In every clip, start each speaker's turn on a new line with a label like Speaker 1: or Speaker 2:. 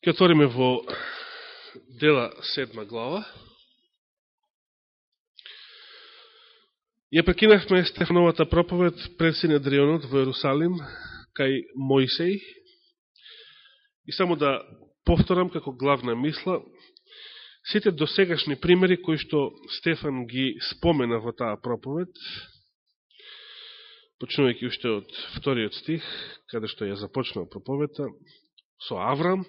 Speaker 1: Ке отвориме во дела седма глава. Ја прекинахме Стефановата проповед пред Синедрионот во Јерусалим, кај Моисеј. И само да повторам како главна мисла, сите досегашни примери кои што Стефан ги спомена во таа проповед, почнувајќи уште од вториот стих, каде што ја започнал проповета, со Аврам,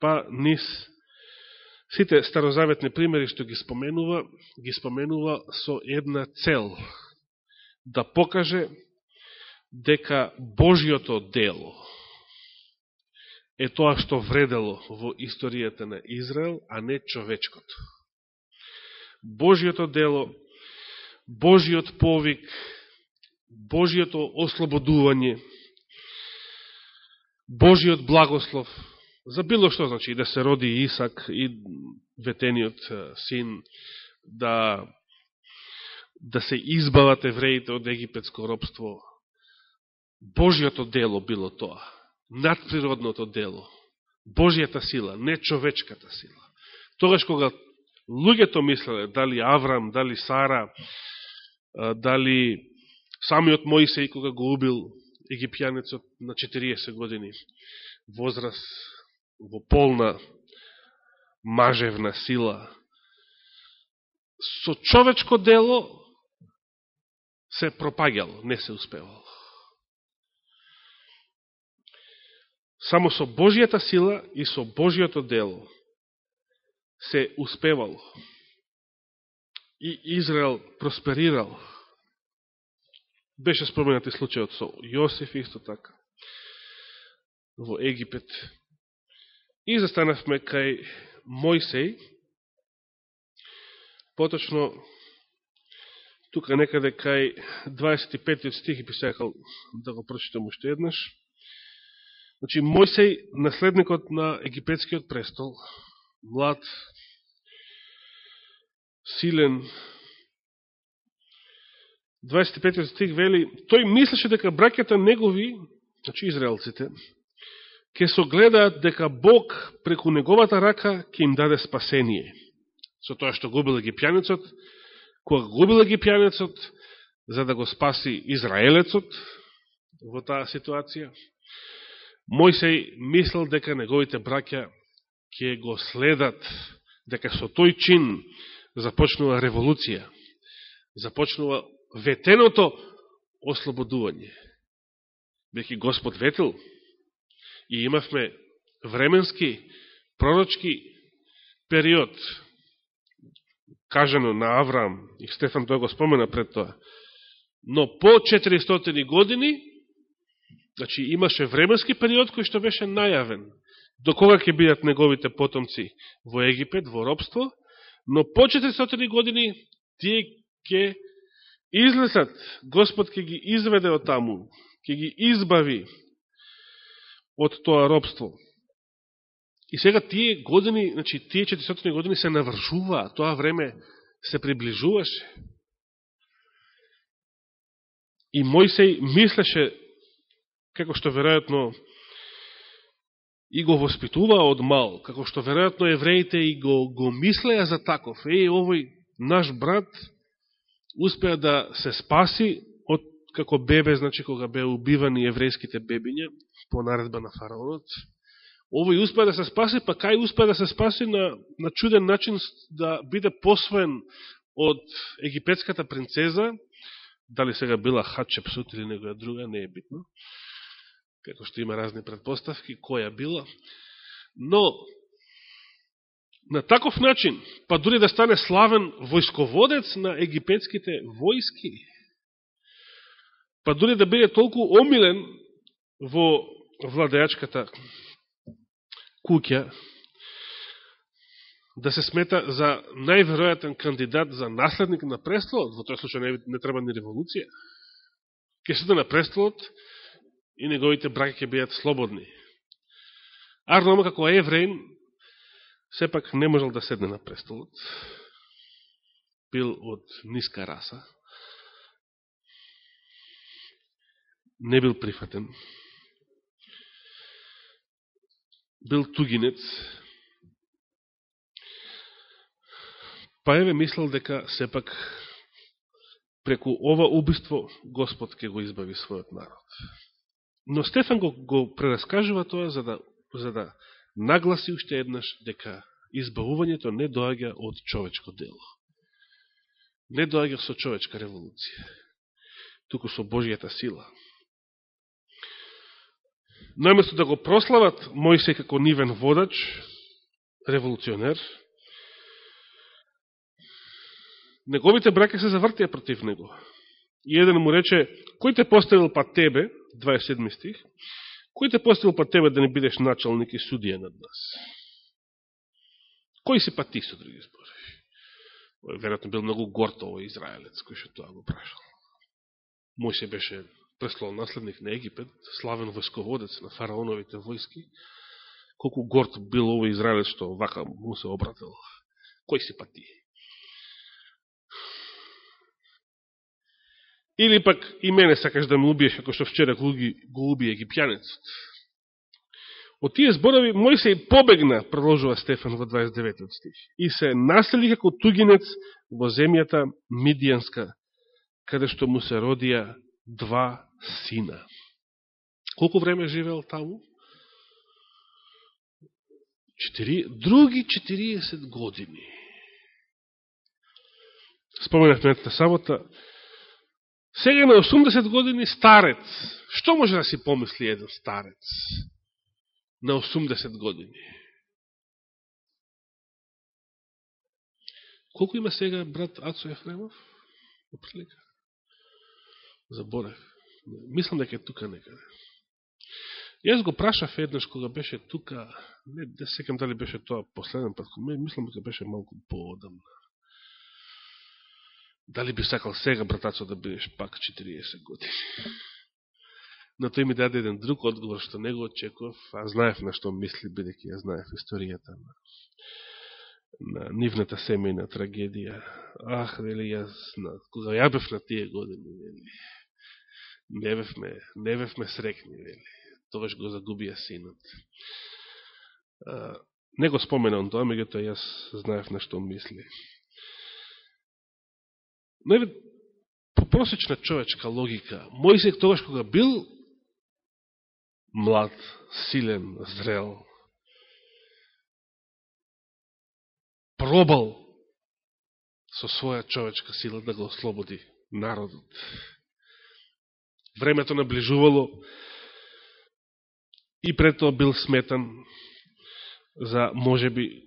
Speaker 1: па низ Сите старозаветни примери што ги споменува, ги споменува со една цел да покаже дека Божиото дело е тоа што вредело во историјата на Израел, а не човечкото. Божиото дело, Божиот повик, Божиото ослободување, Божиот благослов, за било што, значи, да се роди Исак и ветениот син, да, да се избават евреите од египетско робство. Божиото дело било тоа, надприродното дело, Божијата сила, не човечката сила. Тогаш кога луѓето мислеле, дали Аврам, дали Сара, дали самиот Моисеј кога го убил египјанецот на 40 години возраст, во полна мажевна сила. Со човечко дело се пропагало, не се успевало. Само со Божијата сила и со Божијото дело се успевало. И Израел просперирал. Беше споменати случајот со Јосиф исто така во Египет. И застанавме кај Мојсей, поточно тука некаде кај 25 стих и писакал да го прочитам уште еднаш. Значи, Мојсей, наследникот на египетскиот престол, млад, силен, 25 стих вели, тој мислеше дека бракета негови, значи израелците, ќе согледаат дека Бог преку неговата рака ќе им даде спасение. Со тоа што губил египјанецот, кога губил египјанецот, за да го спаси Израелецот во таа ситуација, Мојсей мислил дека неговите браќа ќе го следат, дека со тој чин започнува револуција, започнува ветеното ослободување. Беќи Господ ветил, И имавме временски, пророчки период, кажано на Авраам, и Стефан тоа го спомена пред тоа. Но по 400 години, значи имаше временски период кој што беше најавен, до кога ќе бидат неговите потомци во Египет, во робство, но по 400 години тие ќе излезат, Господ ќе ги изведе од таму, ќе ги избави од тоа робство. И сега тие години, значи тие 400 години се навршуваа, тоа време се приближуваше. И Мојсей мислеше, како што веројатно и го воспитува од мал, како што веројатно евреите и го, го мислеа за таков. Е, овој наш брат успеа да се спаси како бебе, значи кога беа убивани еврејските бебиња, по наредба на фараонот. Овој успеа да се спаси, па кај успеа да се спаси на, на чуден начин да биде посвоен од египетската принцеза, дали сега била Хатшепсут или некоја друга, не е битно, како што има разни предпоставки, која била. Но, на таков начин, па дури да стане славен војсководец на египетските војски, па дори да биде толку омилен во владеачката куќа да се смета за најверојатен кандидат за наследник на престолот, во тој случај не, не треба ни револуција, ке седе на престолот и неговите браки ќе бидат слободни. Арнома како евреин, сепак не можел да седне на престолот, бил од ниска раса, не бил прифатен, бил тугинец, па еве мислел дека сепак преку ова убиство Господ ќе го избави својот народ. Но Стефан го, го прераскажува тоа за да, за да нагласи уште еднаш дека избавувањето не доаѓа од човечко дело. Не доаѓа со човечка револуција, туку со Божијата сила. Наместо да го прослават Мојсей како нивен водач, револуционер, неговите браке се завртија против него. И еден му рече, кој те поставил па тебе, 27 стих, кој те поставил па тебе да не бидеш началник и судија над нас? Кој си па ти, со други збори? Веројатно бил многу горд овој израелец, кој што тоа го прашал. Мој се беше преслол наследник на Египет, славен војсководец на фараоновите војски. Колку горд бил овој израелец што вака му се обратил. Кој си па ти? Или пак и мене сакаш да ме убиеш, ако што вчера го, го уби египјанецот. Од тие зборови мој се и побегна, продолжува Стефан во 29 стих, и се насели како тугинец во земјата Мидијанска, каде што му се родија два сина. Колку време живеел таму? Четири, други 40 години. Споменахме на сабота, Сега на 80 години старец. Што може да си помисли еден старец на 80 години? Колку има сега брат Ацо Ефремов? Оприлика. Заборев. Мислам дека е тука некаде. Јас го прашав еднаш кога беше тука, не, да секам дали беше тоа последен пат, мислам дека беше малку поодамна. Дали би сакал сега, братацо, да бидеш пак 40 години? На тој ми даде еден друг одговор, што не го очекував, а знаев на што мисли, бидеќи ја знаев историјата на, на нивната семејна трагедија. Ах, вели, јас, на, кога ја бев на тие години, вели, не бевме, не бевме срекни, вели, тогаш го загубија синот. А, не го споменам тоа, меѓуто јас знаев на што мисли. Но еве, по просечна човечка логика, Мојсек тогаш кога бил млад, силен, зрел, пробал со своја човечка сила да го ослободи народот. Времето наближувало и пред тоа бил сметан за, може би,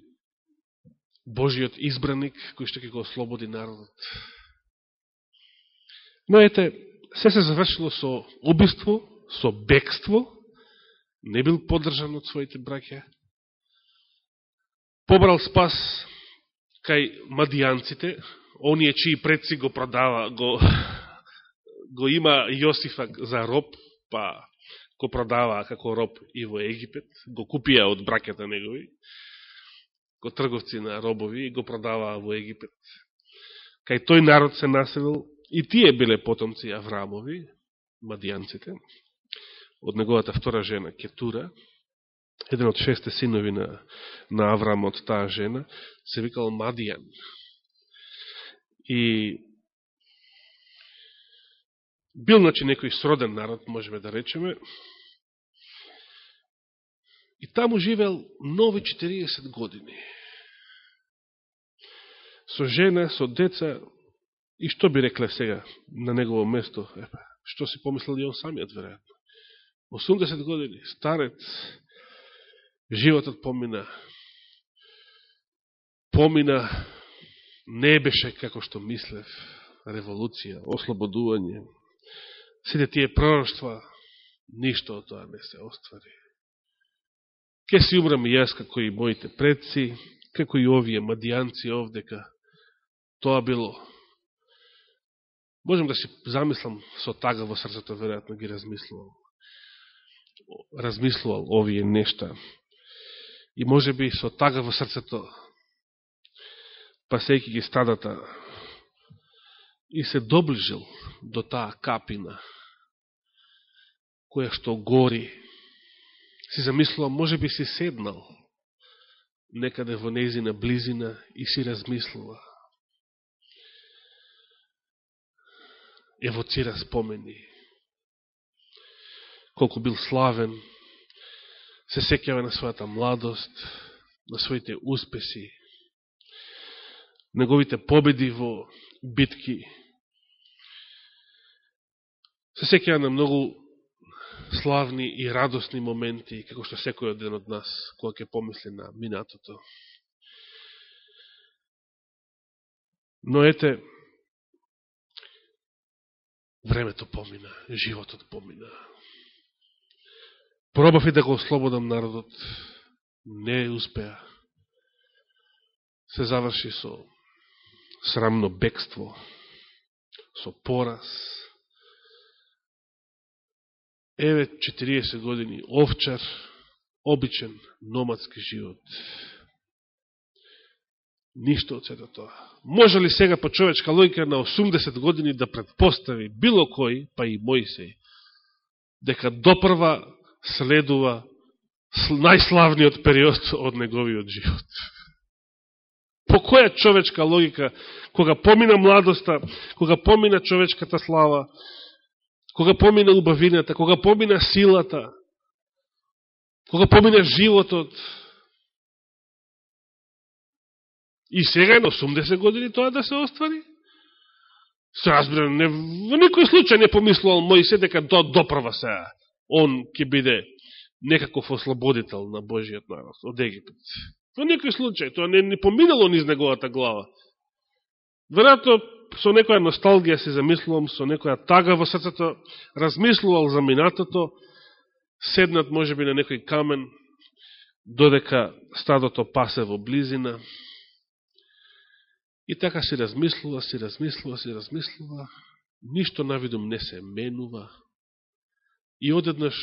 Speaker 1: Божиот избраник, кој што ќе го ослободи народот. Но ете, се се завршило со убиство, со бегство, не бил поддржан од своите браќа, побрал спас кај мадијанците, оние чии предци го продава, го, го има Јосифа за роб, па го продава како роб и во Египет, го купија од бракета негови, го трговци на робови и го продава во Египет. Кај тој народ се населил И тие биле потомци Аврамови, мадијанците, од неговата втора жена Кетура, еден од шесте синови на, на Аврам од таа жена, се викал Мадијан. И бил, значи, некој сроден народ, можеме да речеме, и таму живел нови 40 години. Со жена, со деца, И што би рекле сега на негово место? Епа, што си помислил и он самиот, веројатно. 80 години, старец, животот помина, помина, не беше како што мислев, револуција, ослободување. Сите тие пророќства, ништо од тоа не се оствари. Ке си умрам и јас како и моите предци, како и овие мадијанци овдека. Тоа било Можем да си замислам со тага во срцето, веројатно ги размислувал. Размислувал овие нешта. И може би со тага во срцето, пасејки ги стадата, и се доближил до таа капина, која што гори, си замислувам, може би си седнал некаде во незина близина и си размислува. Евоцира спомени. Колку бил славен, се секјава на својата младост, на своите успеси, неговите победи во битки. Се секјава на многу славни и радосни моменти, како што секој ден од нас, кога ќе помисли на минатото. Но ете, времето помина, животот помина. Пробав и да го ослободам народот, не успеа. Се заврши со срамно бегство, со пораз, Еве 40 години овчар, обичен номадски живот. Ништо од сето тоа. Може ли сега по човечка логика на 80 години да предпостави било кој, па и Мојсей, дека допрва следува најславниот период од неговиот живот? По која човечка логика, кога помина младоста, кога помина човечката слава, кога помина убавината, кога помина силата, кога помина животот, и сега на 80 години тоа да се оствари? Се разбира, не, во никој случај не помислувал Моисе дека до допрва се он ќе биде некаков ослободител на Божиот народ од Египет. Во некој случај, тоа не, не поминало низ неговата глава. Веројатно, со некоја носталгија се замислувам, со некоја тага во срцето, размислувал за минатото, седнат може би на некој камен, додека стадото пасе во близина. И така си размислува, си размислува, си размислува, ништо навидум не се менува и одеднаш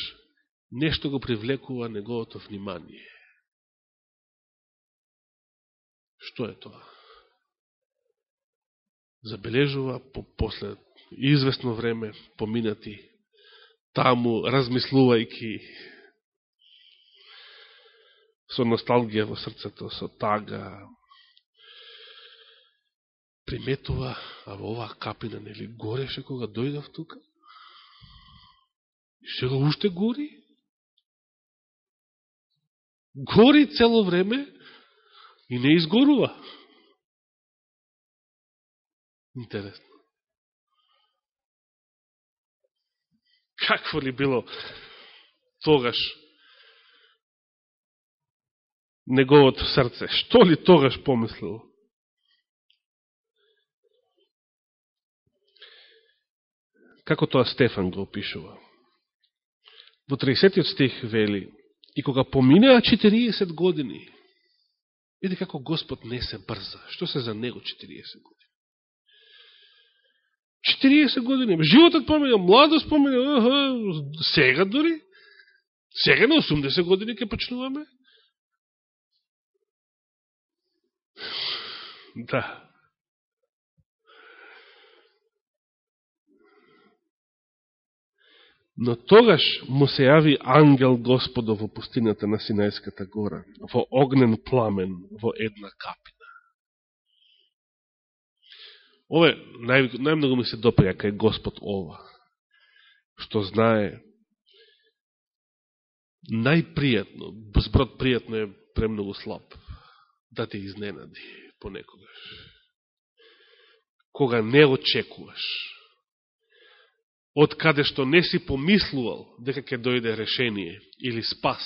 Speaker 1: нешто го привлекува неговото внимание. Што е тоа? забележува по после известно време поминати таму размислувајки со носталгија во срцето, со тага, приметува, а во оваа капина, нели, гореше кога дојдов тука? Сега уште гори? Гори цело време и не изгорува. Интересно. Какво ли било тогаш неговото срце? Што ли тогаш помислило? Како тоа Стефан го опишува? Во 30 стих вели, и кога поминеа 40 години, види како Господ не се брза. Што се за него 40 години? 40 години. Животот помина, младост помина, сега дори. Сега на 80 години ќе почнуваме. Да. Но тогаш му се јави ангел Господо во пустината на Синајската гора, во огнен пламен, во една капина. Ове, нај, најмногу ми се доприја кај Господ ова, што знае најпријатно, зброд пријатно е премногу слаб, да те изненади понекогаш. Кога не очекуваш, од каде што не си помислувал дека ќе дојде решение или спас,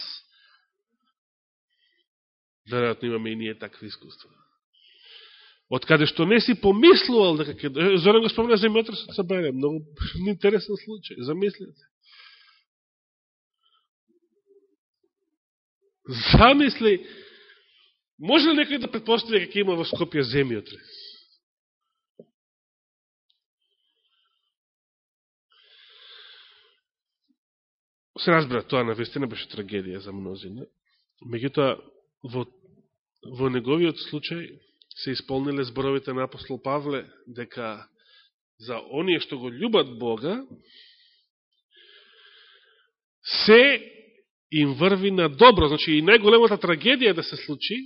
Speaker 1: веројатно имаме и ние такви искуства од каде што не си помислувал дека ќе Зоран го спомена за земјотресот са Бајрам, многу интересен случај, замислите. Замисли, може ли некој да предпостави дека ќе има во Скопје земјотрес? Се разбира, тоа на вестина беше трагедија за мнозина. Меѓутоа, во, во неговиот случај, се исполниле зборовите на апостол Павле, дека за оние што го љубат Бога, се им врви на добро. Значи и најголемата трагедија да се случи,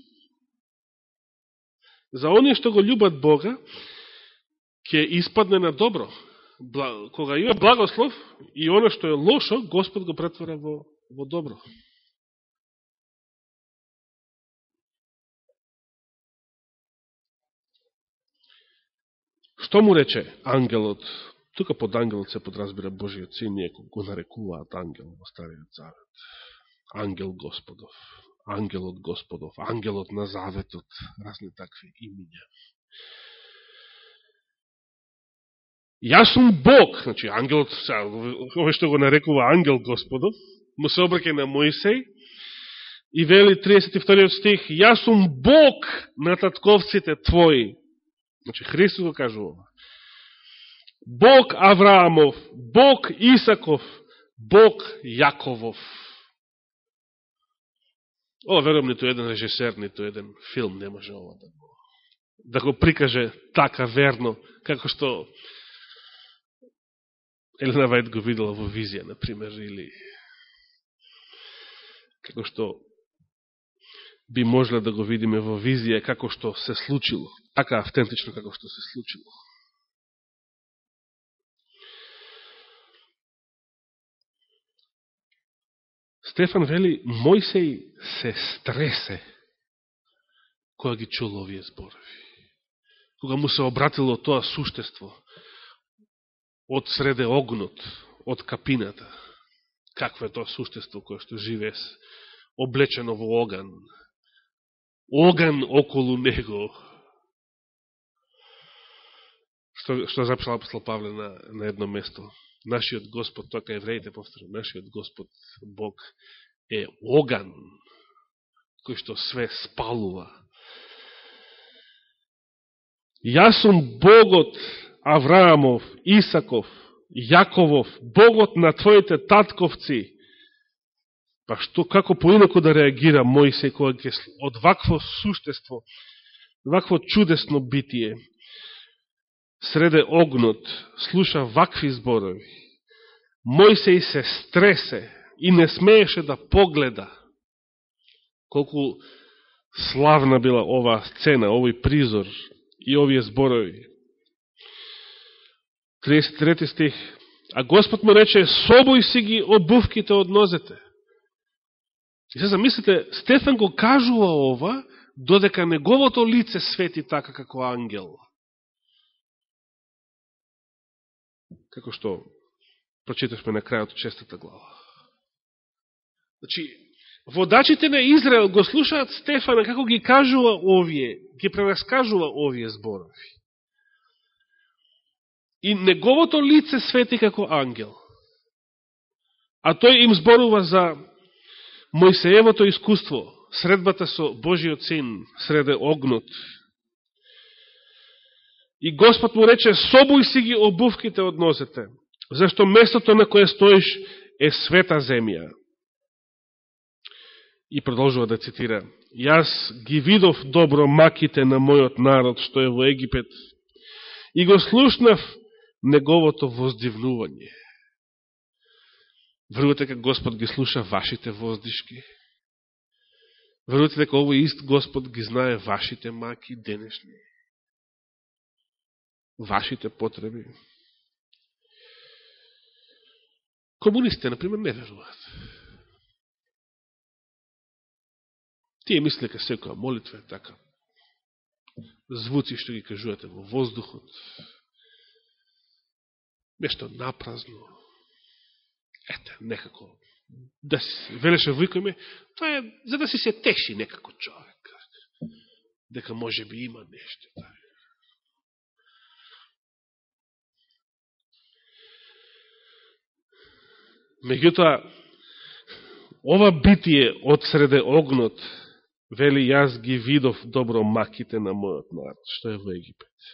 Speaker 1: за оние што го љубат Бога, ќе испадне на добро. Кога има благослов и оно што е лошо, Господ го претвора во, во добро. Што му рече ангелот? Тука под ангелот се подразбира Божиот син, ние го нарекуваат ангел во Стариот Завет. Ангел Господов, ангелот Господов, ангелот на Заветот, разни такви имиња. Јас сум Бог, значи ангелот, овој што го нарекува ангел Господов, му се обраке на Моисеј и вели 32 стих, Јас сум Бог на татковците твои. Значи Христос го кажува. Бог Авраамов, Бог Исаков, Бог Јаковов. Ова верувам нито еден режисер, нито еден филм не може ова да го, да го прикаже така верно, како што Елена Вајд го видела во визија, например, или како што би можеле да го видиме во визија како што се случило, така автентично како што се случило. Стефан вели, Мојсей се стресе кога ги чул овие зборови. Кога му се обратило тоа суштество од среде огнот, од капината. Какво е тоа суштество кое што живе облечено во оган. Оган околу него. Што, што запишал апостол Павле на, на едно место нашиот Господ, тоа кај евреите повторам, нашиот Господ Бог е оган, кој што све спалува. Јас сум Богот Авраамов, Исаков, Јаковов, Богот на твоите татковци. Па што, како поинако да реагира Мојсей кога ќе од вакво суштество, вакво чудесно битие, среде огнот, слуша вакви зборови. Мојсей се стресе и не смееше да погледа колку славна била оваа сцена, овој призор и овие зборови. 33 стих. А Господ му рече, собој си ги обувките од нозете. И се замислите, Стефан го кажува ова, додека неговото лице свети така како ангел. како што прочитавме на крајот од честата глава. Значи, водачите на Израел го слушаат Стефана како ги кажува овие, ги прераскажува овие зборови. И неговото лице свети како ангел. А тој им зборува за Мојсеевото искуство, средбата со Божиот син, среде огнот, И Господ му рече, „Собуј си ги обувките од нозете, зашто местото на кое стоиш е света земја. И продолжува да цитира, Јас ги видов добро маките на мојот народ, што е во Египет, и го слушнав неговото воздивнување. Верувате дека Господ ги слуша вашите воздишки? Верувате дека овој ист Господ ги знае вашите маки денешни? вашите потреби. Комунистите, например, не веруваат. Тие мисле дека секоја молитва е така. Звуци што ги кажувате во воздухот. Нешто напразно. Ете, некако. Да се велеше викаме, тоа е за да си се теши некако човек. Дека може би има нешто. Така. Меѓутоа, ова битие од среде огнот, вели јас ги видов добро маките на мојот народ, што е во Египет.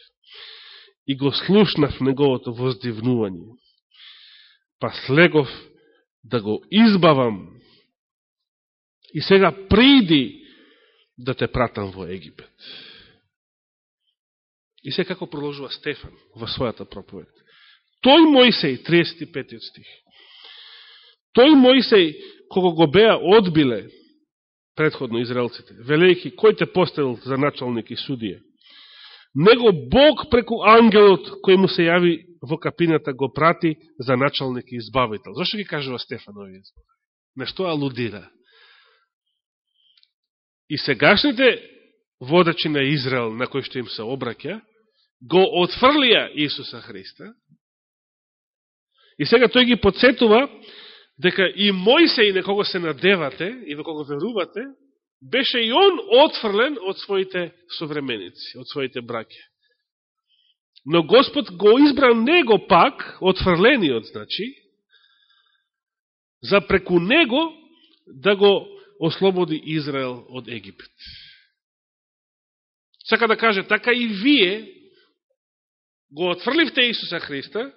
Speaker 1: И го слушнав неговото воздивнување. Па слегов да го избавам и сега приди да те пратам во Египет. И сега како продолжува Стефан во својата проповед. Тој Мојсей, 35 стих, Тој Мојсей, кога го беа одбиле предходно израелците, велејки, кој те поставил за началник и судија? Него Бог преку ангелот кој му се јави во капината го прати за началник и избавител. Зошто ги кажува Стефан овие На што алудира? И сегашните водачи на Израел, на кои што им се обраќа, го отфрлија Исуса Христа. И сега тој ги подсетува дека и Мојсей на кого се надевате и во кого верувате, беше и он отфрлен од своите современици, од своите браке. Но Господ го избра него пак, отфрлениот, значи, за преку него да го ослободи Израел од Египет. Сака да каже, така и вие го отфрливте Исуса Христа,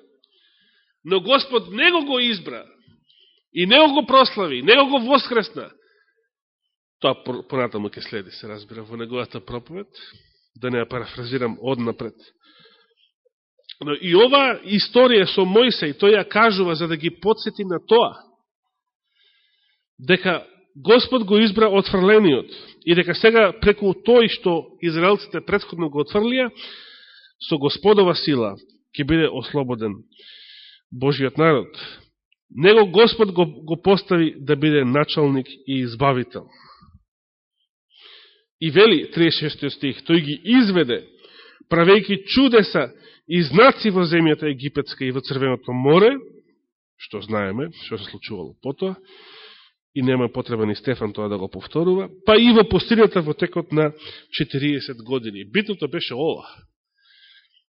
Speaker 1: но Господ него го избра и него го прослави, него го воскресна. Тоа понатаму ќе следи, се разбира, во неговата проповед, да не ја парафразирам однапред. Но и ова историја со Мојсей, тој ја кажува за да ги подсети на тоа, дека Господ го избра отфрлениот и дека сега преку тој што израелците предходно го отфрлија, со Господова сила ќе биде ослободен Божиот народ. Него Господ го, го постави да биде началник и избавител. И вели 36 стих, тој ги изведе, правејки чудеса и знаци во земјата египетска и во Црвеното море, што знаеме, што се случувало потоа, и нема потреба ни Стефан тоа да го повторува, па и во пустината во текот на 40 години. Битното беше ова.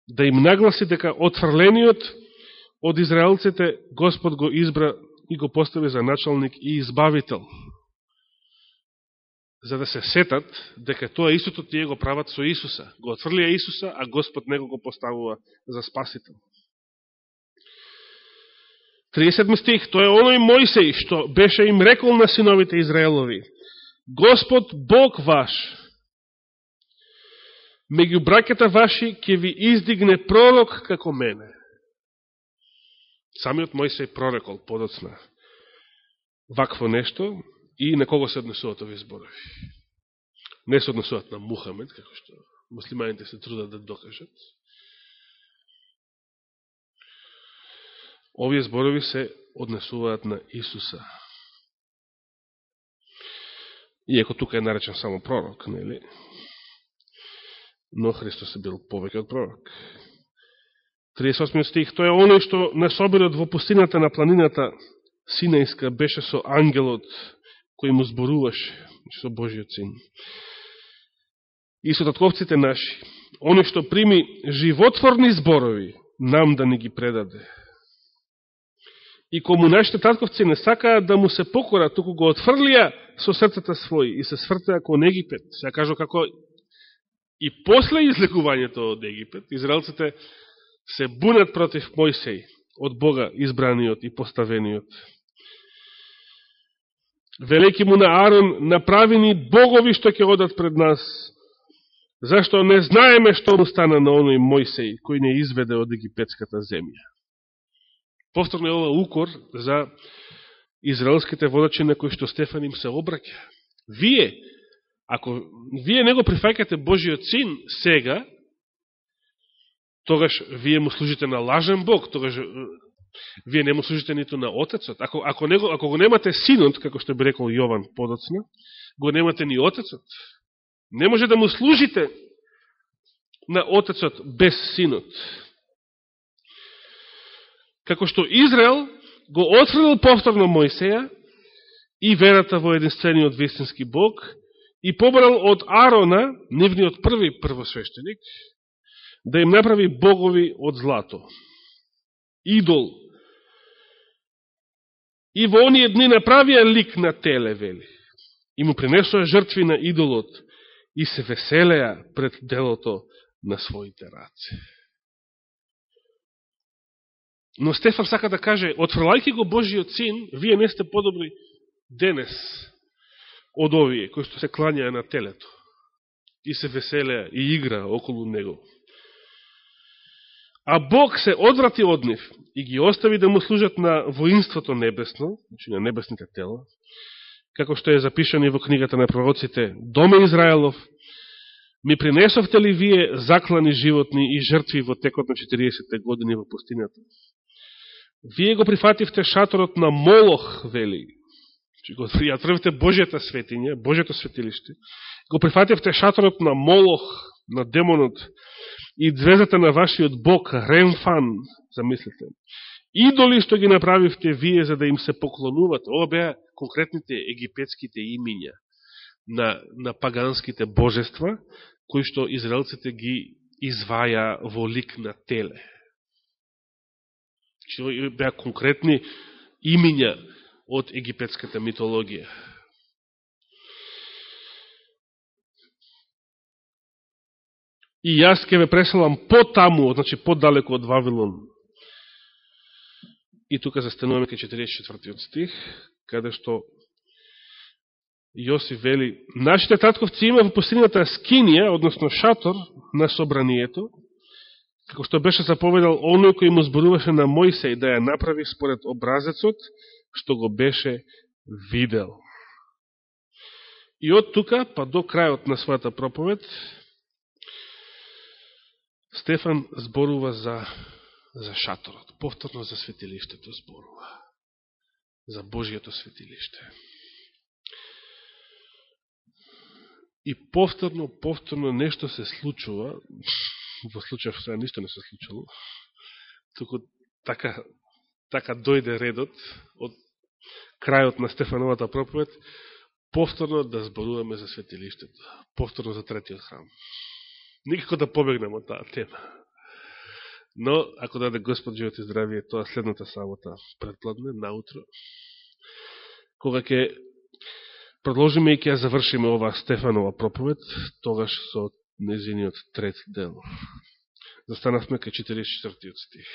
Speaker 1: Да им нагласи дека отфрлениот од израелците Господ го избра и го постави за началник и избавител. За да се сетат дека тоа истото тие го прават со Исуса. Го отфрлија Исуса, а Господ него го поставува за спасител. 37 стих, тоа е оној Мојсеј што беше им рекол на синовите Израелови. Господ Бог ваш, меѓу бракета ваши ќе ви издигне пророк како мене. Самиот Мојсеј прорекол подоцна вакво нешто и на кого се однесуват овие зборови. Не се однесуват на Мухамед, како што муслиманите се трудат да докажат, овие зборови се однесуваат на Исуса. Иако тука е наречен само пророк, нели? Но Христос е бил повеќе од пророк. 38 стих, тој е оној што на собират во пустината на планината Синајска беше со ангелот кој му зборуваше со Божиот син. И со татковците наши, оне што прими животворни зборови, нам да не ги предаде и кому нашите татковци не сакаат да му се покора, туку го отфрлија со срцата своји и се свртеа кон Египет. Се кажу како и после излекувањето од Египет, израелците се бунат против Мојсей, од Бога избраниот и поставениот. Велики му на Арон, направи ни богови што ќе одат пред нас, зашто не знаеме што му стана на оној Мојсей, кој не изведе од египетската земја. Повторно е ова укор за израелските водачи на кои што Стефан им се обраќа. Вие, ако вие не го прифаќате Божиот син сега, тогаш вие му служите на лажен Бог, тогаш вие не му служите ниту на Отецот. Ако, ако, него, ако го немате синот, како што би рекол Јован подоцна, го немате ни Отецот. Не може да му служите на Отецот без синот како што Израел го отфрлил повторно Мојсеја и верата во единствениот вистински Бог и побрал од Арона, нивниот први првосвещеник, да им направи богови од злато. Идол. И во оние дни направија лик на теле, вели. И му принесоа жртви на идолот и се веселеа пред делото на своите раце. Но Стефан сака да каже, отфрлајки го Божиот син, вие не сте подобри денес од овие, кои што се кланјаја на телето и се веселеа и игра околу него. А Бог се одврати од нив и ги остави да му служат на воинството небесно, значи на небесните тела, како што е запишано и во книгата на пророците, Доме Израелов, ми принесовте ли вие заклани животни и жртви во текот на 40 години во пустината? Вие го прифативте шаторот на Молох, вели, че го ја трвите Божјата светиња, Божјето светилиште, го прифативте шаторот на Молох, на демонот, и звездата на вашиот бог, Ремфан, замислете. Идоли што ги направивте вие за да им се поклонувате. Ова беа конкретните египетските имиња на, на паганските божества, кои што израелците ги изваја во лик на теле. Значи, што беа конкретни имиња од египетската митологија. И јас ке ве преселам по-таму, значи по-далеко од Вавилон. И тука застануваме ке 44 стих, каде што Јосиф вели, нашите татковци има во пустината скинија, односно шатор на собранието, како што беше заповедал оној кој му зборуваше на Мојсеј да ја направи според образецот што го беше видел. И од тука, па до крајот на својата проповед, Стефан зборува за, за шаторот, повторно за светилиштето зборува, за Божијето светилиште. И повторно, повторно нешто се случува, во случајов сега ништо не се случило, туку така, така дојде редот од крајот на Стефановата проповед, повторно да зборуваме за светилиштето, повторно за третиот храм. Никако да побегнем од таа тема. Но, ако даде Господ живот и здравие, тоа следната сабота предпладне, наутро, кога ќе Продолжиме и ќе ја завршиме ова Стефанова проповед, тогаш со незиниот трет дел. Застанавме кај 44 стих.